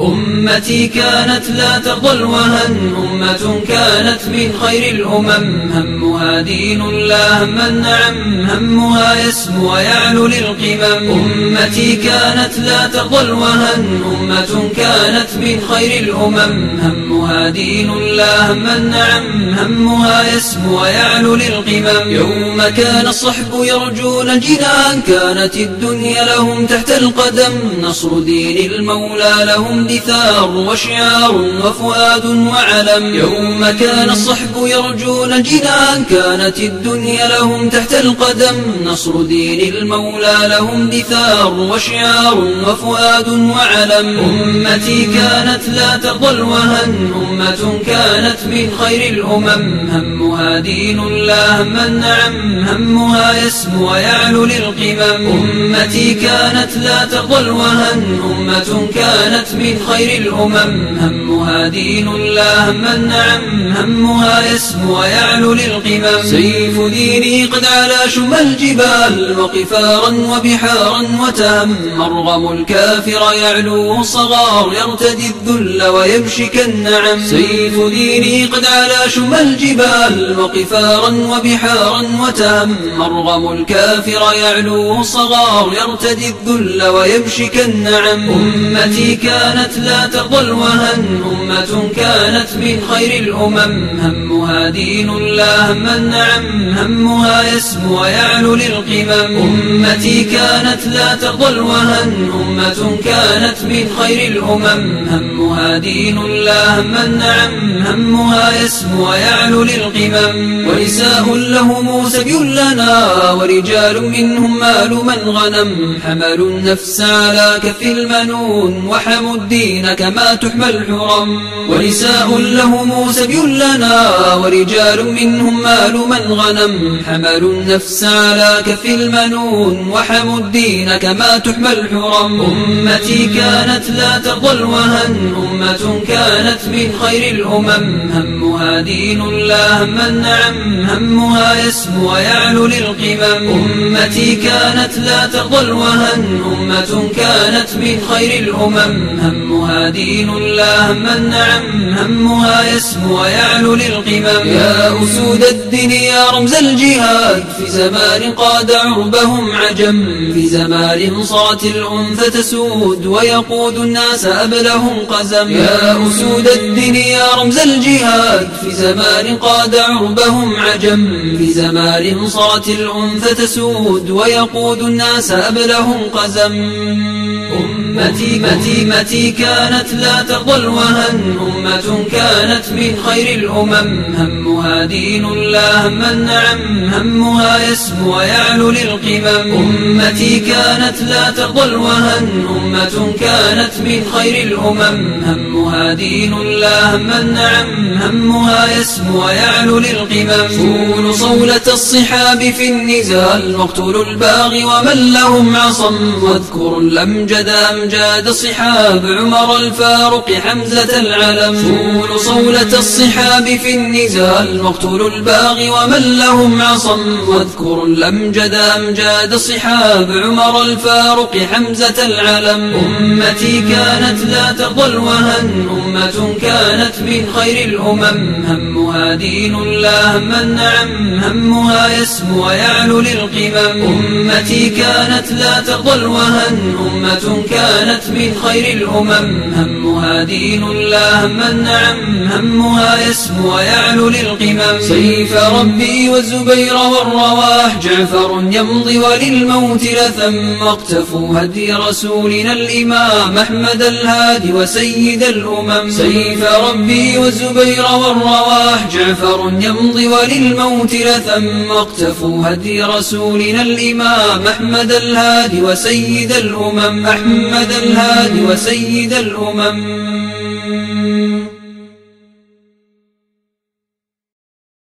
أمتي كانت لا ترضى الوهن أمة كانت من خير الأمم. همها دين لا هم النعم همها يسمو ويعلو للقمم. أمتي كانت لا ترضى الوهن أمة كانت من خير الأمم. همها دين لا هم النعم همها يسمو ويعلو للقمم. يوم كان الصحب يرجون الجنان كانت الدنيا لهم تحت القدم. نصر دين المولى لهم دثار وشعار وفؤاد وعلم. يوم كان الصحب يرجون الجنان كانت الدنيا لهم تحت القدم. نصر دين المولى لهم دثار وشعار وفؤاد وعلم. أمتي كانت لا ترضى الوهن أمة كانت من خير الأمم. همها دين لا هم النعم همها يسمو ويعلو للقمم. أمتي كانت لا ترضى الوهن أمة كانت من خير الأمم همها دين لا هم النعم همها يسمو ويعلو للقمم. سيف ديني قد علا شم الجبال وقفارا وبحارا وتهم مرغم الكافر يعلو صغار يرتدي الذل ويمشي كالنعم سيف ديني قد علا شم الجبال وقفارا وبحارا وتهم مرغم الكافر يعلو صغار يرتدي الذل ويمشي كالنعم أمتي كانت لا ترضى الوهن أمة كانت من خير الأمم همها دين لا هم النعم همها يسمو ويعلو للقمم. أمتي كانت لا ترضى الوهن أمة كانت من خير الأمم. همها دين لا هم النعم همها يسمو ويعلو للقمم. ونساء لهم سبي لنا ورجال منهم مال من غنم. حملوا النفس على كف المنون وحموا الدين كما تحمى الحرم. ونساء لهم سبي لنا ورجال منهم مال من غنم. حملوا النفس على كف المنون وحموا الدين كما تحمى الحرم. أمتي كانت لا ترضى الوهن. أمة كانت من خير الأمم. همها دين لا هم النعم. همها يسمو ويعلو للقمم. أمتي كانت لا ترضى الوهن. أمة كانت من خير الأمم. همها دين لا هم النعم. همها يسمو ويعلو للقمم. يا أسود الدين يا رمز الجهاد في زمان قاد عربهم عجم في زمان صارت الأنثى تسود ويقود الناس أبلهم قزم يا أسود الدين يا رمز الجهاد في زمان قاد عربهم عجم في زمان صارت الأنثى تسود ويقود الناس أبلهم قزم. أمتي متي متي كانت لا ترضى الوهن أمة كانت من خير الأمم. همها دين لا هم النعم همها يسمو ويعلو للقمم. أمتي كانت لا ترضى الوهن أمة كانت من خير الأمم. همها دين لا هم النعم همها يسمو ويعلو للقمم. فول صولة الصحاب في النزال واقتلوا الباغي ومن لهم عصم. واذكروا الأمجد أمجاد صحاب عمر الفاروق حمزة العلم. فول صولة الصحاب في النزال واقتلوا الباغي ومن لهم عصم واذكروا الأمجد أمجاد صحاب عمر الفاروق حمزة العلم. أمتي كانت لا ترضى الوهن أمة كانت من خير الأمم. همها دين لا هم النعم همها يسمو ويعلو للقمم. أمتي كانت لا ترضى الوهن أمة كانت من خير الأمم. همها دين لا هم النعم همها يسمو ويعلو للقمم. سيف ربي والزبير والرواح. جعفر يمضي وللموت لثم اقتفوا هدي رسولنا الإمام أحمد الهادي وسيد الأمم. سيف ربي والزبير والرواح. جعفر يمضي وللموت لثم اقتفوا هدي رسولنا الإمام أحمد الهادي وسيد الأمم. أحمد الهادي وسيد الأمم.